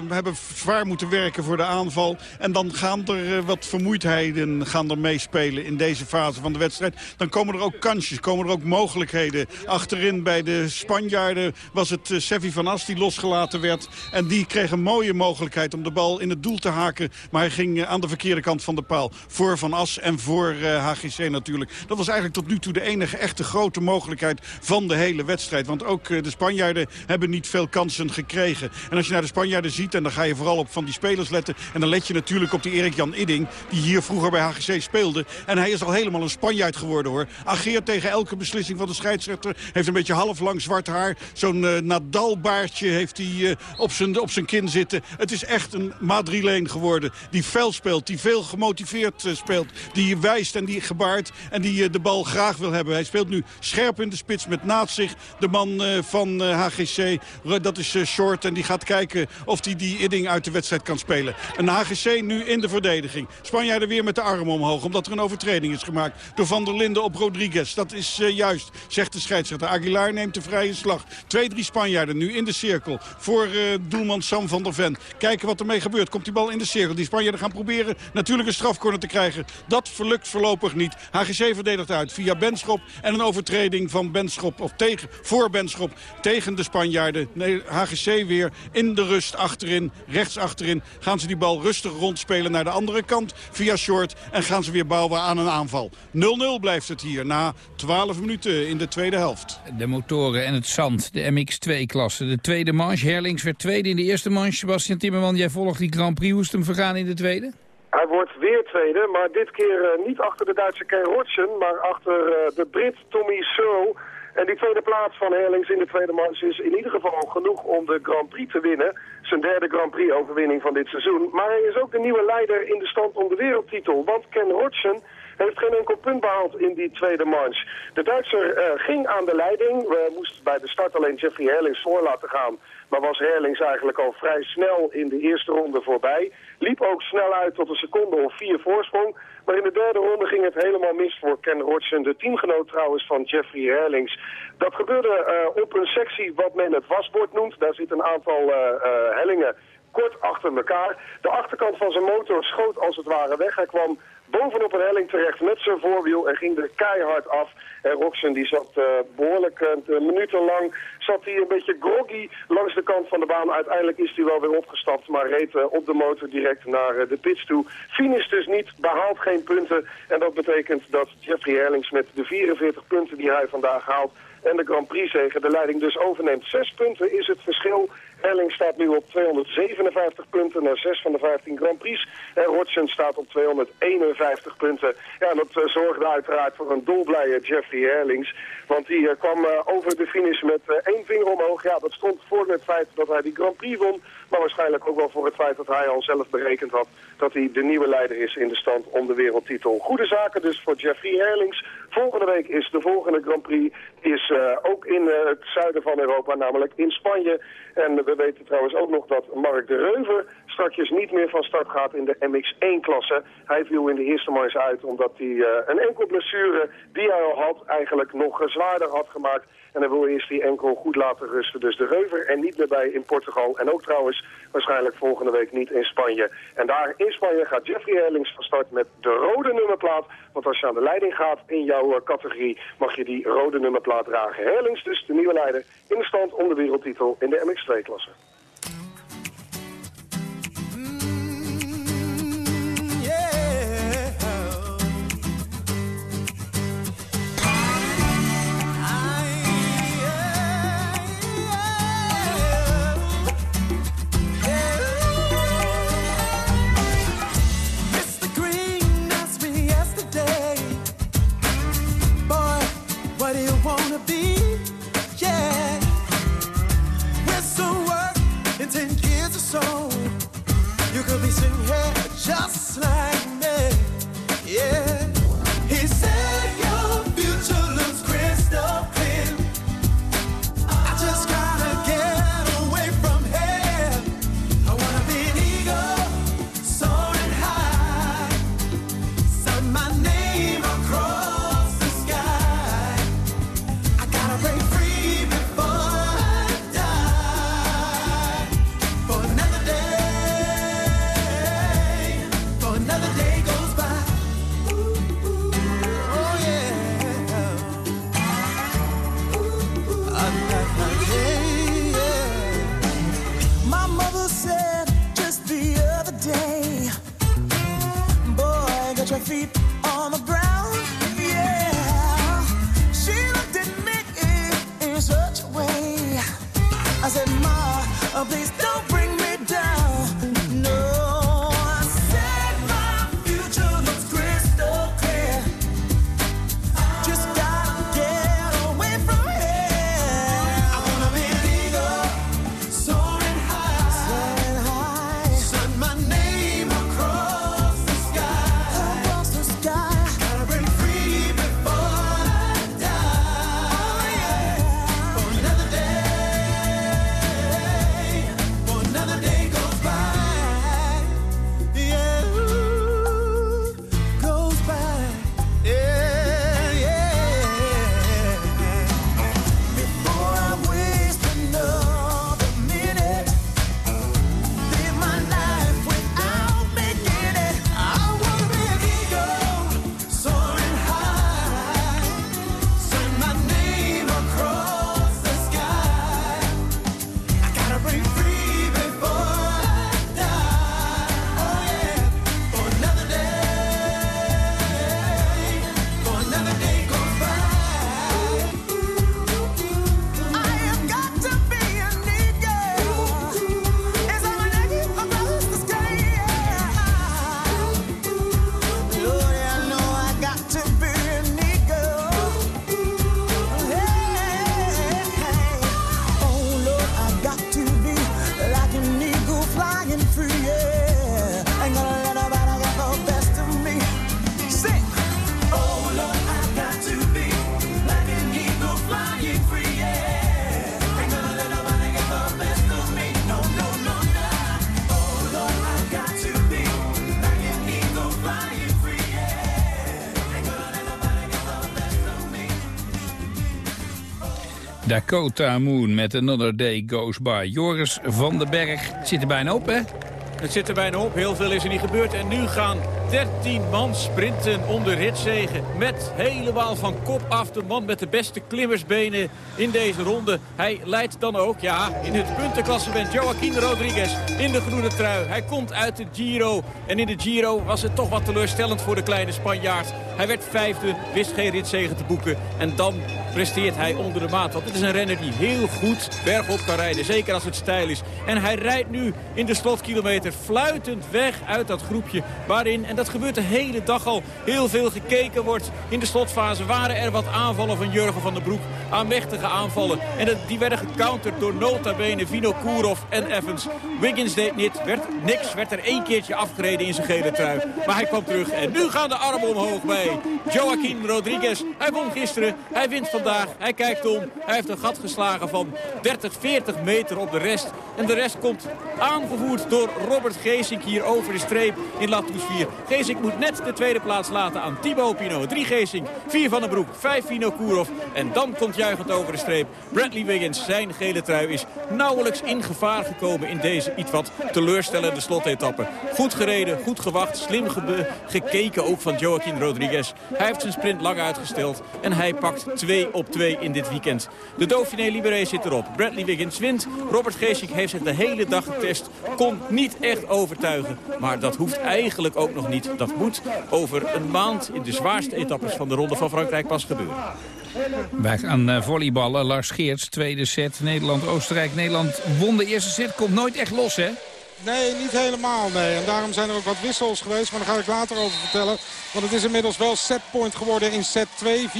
hebben zwaar moeten werken voor de aanval. En dan gaan er wat vermoeidheden gaan er meespelen in deze fase van de wedstrijd. Dan komen er ook kansjes, komen er ook mogelijkheden. Achterin bij de Spanjaarden was het Sevi van As die losgelaten werd. En die kreeg een mooie mogelijkheid om de bal in het doel te haken. Maar hij ging aan de verkeerde kant van de paal. Voor Van As en voor HGC natuurlijk. Dat was eigenlijk tot nu toe de enige echte grote mogelijkheid van de hele wedstrijd. Want ook eh, de Spanjaarden hebben niet veel kansen gekregen. En als je naar de Spanjaarden ziet, en dan ga je vooral op van die spelers letten. En dan let je natuurlijk op die Erik-Jan Idding, die hier vroeger bij HGC speelde. En hij is al helemaal een Spanjaard geworden hoor. Ageert tegen elke beslissing van de scheidsrechter. Heeft een beetje half lang zwart haar. Zo'n eh, Nadal-baardje heeft hij eh, op, zijn, op zijn kin zitten. Het is echt een Madrileen geworden. Die fel speelt, die veel gemotiveerd speelt. Die wijst en die gebaart. En die eh, de bal graag wil hebben. Hij speelt nu scherp in de spits met naast zich de man eh, van eh, HGC. Dat is eh, Short en die gaat kijken of hij die Idding uit de wedstrijd kan spelen. Een HGC nu in de verdediging. Spanjaarden weer met de arm omhoog. Omdat er een overtreding is gemaakt door Van der Linden op Rodriguez. Dat is eh, juist, zegt de scheidsrechter. Aguilar neemt de vrije slag. Twee, drie Spanjaarden nu in de cirkel. Voor eh, doelman Sam van der Ven. Kijken wat ermee gebeurt. Komt die bal in de cirkel. Die Spanjaarden gaan proberen natuurlijk een strafcorner te krijgen. Dat verlukt voorlopig niet. HGC HGC verdedigt uit via Benschop. En een overtreding van Benschop, of tegen, voor Benschop tegen de Spanjaarden. Nee, HGC weer in de rust achterin, rechts achterin. Gaan ze die bal rustig rondspelen naar de andere kant via Short. En gaan ze weer bouwen aan een aanval. 0-0 blijft het hier na 12 minuten in de tweede helft. De motoren en het zand, de MX2-klasse. De tweede manche. Herlings werd tweede in de eerste manche. Sebastian Timmerman, jij volgt die Grand Prix. Hoe is het hem vergaan in de tweede? Hij wordt weer tweede, maar dit keer eh, niet achter de Duitse Ken Rotschen, maar achter eh, de Brit Tommy Searle. En die tweede plaats van Herlings in de tweede manche is in ieder geval genoeg om de Grand Prix te winnen. Zijn derde Grand Prix overwinning van dit seizoen. Maar hij is ook de nieuwe leider in de stand om de wereldtitel. Want Ken Rotschen heeft geen enkel punt behaald in die tweede manche. De Duitser eh, ging aan de leiding. We moesten bij de start alleen Jeffrey Herlings voor laten gaan. Maar was Herlings eigenlijk al vrij snel in de eerste ronde voorbij. Liep ook snel uit tot een seconde of vier voorsprong. Maar in de derde ronde ging het helemaal mis voor Ken Rodgson, de teamgenoot trouwens van Jeffrey Herlings. Dat gebeurde eh, op een sectie wat men het wasbord noemt. Daar zit een aantal eh, eh, hellingen kort achter elkaar. De achterkant van zijn motor schoot als het ware weg. Hij kwam bovenop een helling terecht met zijn voorwiel en ging er keihard af. En Roxen die zat uh, behoorlijk uh, minutenlang zat hij een beetje groggy langs de kant van de baan. Uiteindelijk is hij wel weer opgestapt, maar reed uh, op de motor direct naar de pits toe. Finish dus niet, behaalt geen punten. En dat betekent dat Jeffrey Herlings met de 44 punten die hij vandaag haalt en de Grand Prix zegen de leiding dus overneemt. Zes punten is het verschil. Erling staat nu op 257 punten naar 6 van de 15 Grand Prix. En staat op 251 punten. Ja, dat uh, zorgde uiteraard voor een dolblije Jeffrey Erlings. Want die uh, kwam uh, over de finish met één vinger omhoog. Ja, dat stond voor het feit dat hij die Grand Prix won. Maar waarschijnlijk ook wel voor het feit dat hij al zelf berekend had... dat hij de nieuwe leider is in de stand om de wereldtitel. Goede zaken dus voor Jeffrey Erlings. Volgende week is de volgende Grand Prix is, ook in het zuiden van Europa, namelijk in Spanje. En we weten trouwens ook nog dat Mark de Reuver straks niet meer van start gaat in de MX1-klasse. Hij viel in de eerste manche uit omdat hij uh, een enkel blessure die hij al had eigenlijk nog zwaarder had gemaakt. En hij wil eerst die enkel goed laten rusten. Dus de Reuver en niet meer bij in Portugal. En ook trouwens waarschijnlijk volgende week niet in Spanje. En daar in Spanje gaat Jeffrey Erlings van start met de rode nummerplaat. Want als je aan de leiding gaat in jouw uh, categorie mag je die rode nummerplaat dragen. Herlings dus de nieuwe leider in de stand om de wereldtitel in de MX2-klasse. Dakota Moon met Another Day Goes By. Joris van den Berg zit er bijna op, hè? Het zit er bijna op. Heel veel is er niet gebeurd. En nu gaan 13 man sprinten om de ritzegen. Met helemaal van kop af de man met de beste klimmersbenen in deze ronde. Hij leidt dan ook, ja, in het puntenklassement. Joaquin Rodriguez in de groene trui. Hij komt uit de Giro. En in de Giro was het toch wat teleurstellend voor de kleine Spanjaard. Hij werd vijfde, wist geen ritzegen te boeken. En dan presteert hij onder de maat. Want dit is een renner die heel goed bergop kan rijden. Zeker als het stijl is. En hij rijdt nu in de slotkilometer fluitend weg uit dat groepje. Waarin, dat gebeurt de hele dag al, heel veel gekeken wordt. In de slotfase waren er wat aanvallen van Jurgen van den Broek. Aanmächtige aanvallen. En die werden gecounterd door nota bene Vino Kourov en Evans. Wiggins deed niet, werd niks. Werd er één keertje afgereden in zijn gele trui. Maar hij kwam terug. En nu gaan de armen omhoog bij Joaquin Rodriguez. Hij won gisteren. Hij wint vandaag. Hij kijkt om. Hij heeft een gat geslagen van 30, 40 meter op de rest. En de rest komt aangevoerd door Robert Geesink hier over de streep in La Touche 4. Geesink moet net de tweede plaats laten aan Thibaut Pinot. 3 Geesink, 4 Van den Broek, 5 Vino Kourov. En dan komt juichend over de streep Bradley Wiggins. Zijn gele trui is nauwelijks in gevaar gekomen in deze iets wat teleurstellende slotetappe. Goed gereden, goed gewacht, slim gekeken ook van Joaquin Rodriguez. Hij heeft zijn sprint lang uitgesteld en hij pakt 2 op 2 in dit weekend. De Dauphiné Libéré zit erop. Bradley Wiggins wint. Robert Geesink heeft zich de hele dag getest. Kon niet echt overtuigen. Maar dat hoeft eigenlijk ook nog niet. Dat moet over een maand in de zwaarste etappes van de Ronde van Frankrijk pas gebeuren. Wij gaan uh, volleyballen. Lars Geerts, tweede set. Nederland-Oostenrijk. Nederland won de eerste set. Komt nooit echt los, hè? Nee, niet helemaal. Nee. En daarom zijn er ook wat wissels geweest. Maar daar ga ik later over vertellen. Want het is inmiddels wel setpoint geworden in set 2. 24-20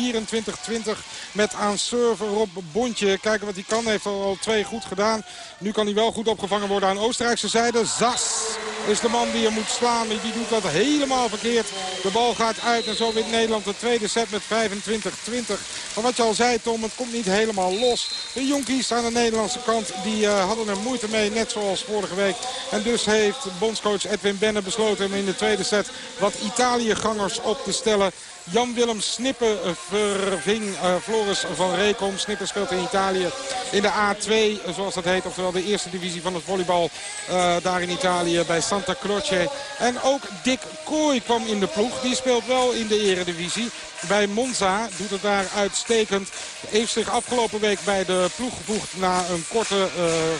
met aan server Rob Bontje. Kijken wat hij kan. Heeft al twee goed gedaan. Nu kan hij wel goed opgevangen worden aan Oostenrijkse zijde. Zas is de man die hem moet slaan. Die doet dat helemaal verkeerd. De bal gaat uit en zo wint Nederland de tweede set met 25-20. Maar wat je al zei Tom, het komt niet helemaal los. De jonkies aan de Nederlandse kant die uh, hadden er moeite mee. Net zoals vorige week. En dus heeft bondscoach Edwin Benne besloten hem in de tweede set wat Op te stellen. Jan-Willem Snippen verving uh, Floris van Rekom. Snippen speelt in Italië in de A2, zoals dat heet. Oftewel de eerste divisie van het volleybal daar in Italië bij Santa Croce. En ook Dick Kooi kwam in de ploeg. Die speelt wel in de eredivisie. Bij Monza doet het daar uitstekend. Heeft zich afgelopen week bij de ploeg gevoegd na een korte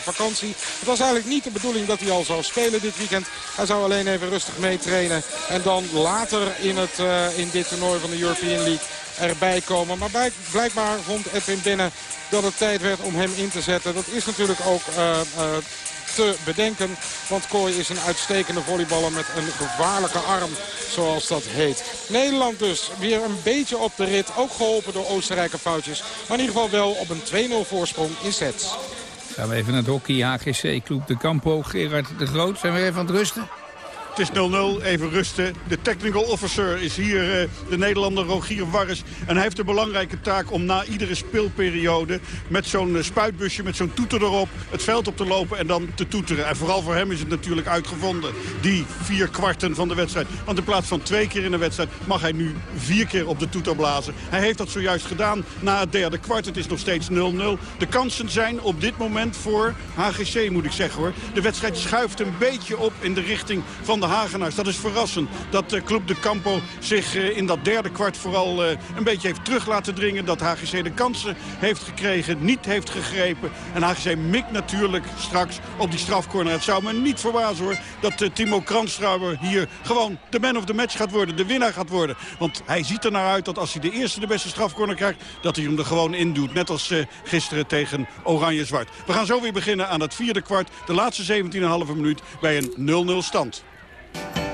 vakantie. Het was eigenlijk niet de bedoeling dat hij al zou spelen dit weekend. Hij zou alleen even rustig meetrainen. En dan later in, het, in dit toernooi van de European League erbij komen. Maar blijkbaar vond Edwin Binnen dat het tijd werd om hem in te zetten. Dat is natuurlijk ook uh, te bedenken. Want Kooi is een uitstekende volleyballer met een gevaarlijke arm, zoals dat heet. Nederland dus weer een beetje op de rit. Ook geholpen door Oostenrijke foutjes. Maar in ieder geval wel op een 2-0 voorsprong in sets. Gaan we even naar het hockey HGC Club de Campo. Gerard de Groot, zijn we even aan het rusten? Het is 0-0, even rusten. De technical officer is hier uh, de Nederlander Rogier Warres. En hij heeft de belangrijke taak om na iedere speelperiode... met zo'n uh, spuitbusje, met zo'n toeter erop, het veld op te lopen en dan te toeteren. En vooral voor hem is het natuurlijk uitgevonden, die vier kwarten van de wedstrijd. Want in plaats van twee keer in de wedstrijd mag hij nu vier keer op de toeter blazen. Hij heeft dat zojuist gedaan na het derde kwart. Het is nog steeds 0-0. De kansen zijn op dit moment voor HGC, moet ik zeggen hoor. De wedstrijd schuift een beetje op in de richting van de Hagenaars. Dat is verrassend dat uh, Club de Campo zich uh, in dat derde kwart vooral uh, een beetje heeft terug laten dringen. Dat HGC de kansen heeft gekregen, niet heeft gegrepen. En HGC mikt natuurlijk straks op die strafcorner. Het zou me niet verbazen hoor dat Timo Kranstrauber hier gewoon de man of the match gaat worden. De winnaar gaat worden. Want hij ziet er naar uit dat als hij de eerste de beste strafcorner krijgt... dat hij hem er gewoon in doet. Net als gisteren tegen Oranje-Zwart. We gaan zo weer beginnen aan het vierde kwart. De laatste 17,5 minuut bij een 0-0 stand. The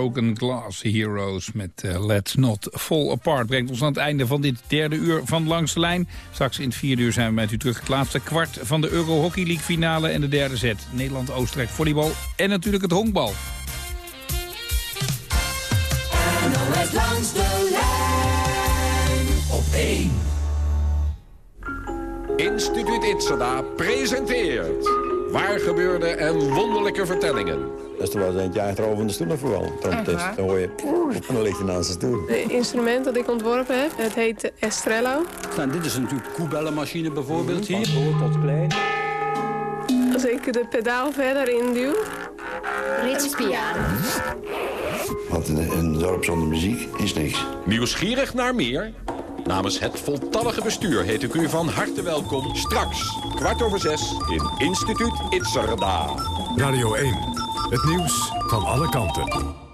Broken Glass Heroes met uh, Let's Not Fall Apart. Brengt ons aan het einde van dit derde uur van Langs de Lijn. Straks in het vierde uur zijn we met u terug. Het laatste kwart van de Euro Hockey League finale en de derde set. Nederland-Oostenrijk volleybal en natuurlijk het honkbal. NOS langs de lijn op 1. Instituut Itzada presenteert Waar gebeurde en wonderlijke vertellingen. Dat is toch wel een jaar erover van de stoel vooral. Trompetist. Dan hoor je... En dan ligt hij naast de stoel. Het instrument dat ik ontworpen heb, het heet Estrello. Nou, dit is natuurlijk koebellenmachine bijvoorbeeld hier. Van tot klein. Als ik de pedaal verder induw... Rits piano. Want een, een dorp zonder muziek is niks. Nieuwsgierig naar meer? Namens het voltallige bestuur heet ik u van harte welkom. Straks, kwart over zes, in Instituut Itzerda. Radio 1, het nieuws van alle kanten.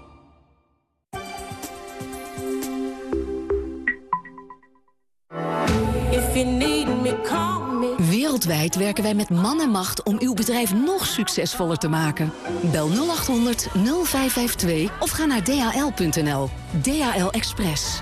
Wereldwijd werken wij met man en macht om uw bedrijf nog succesvoller te maken. Bel 0800 0552 of ga naar dhl.nl. DHL Express.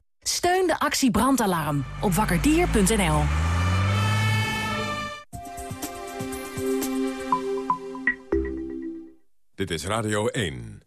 Steun de actie Brandalarm op wakkerdier.nl. Dit is Radio 1.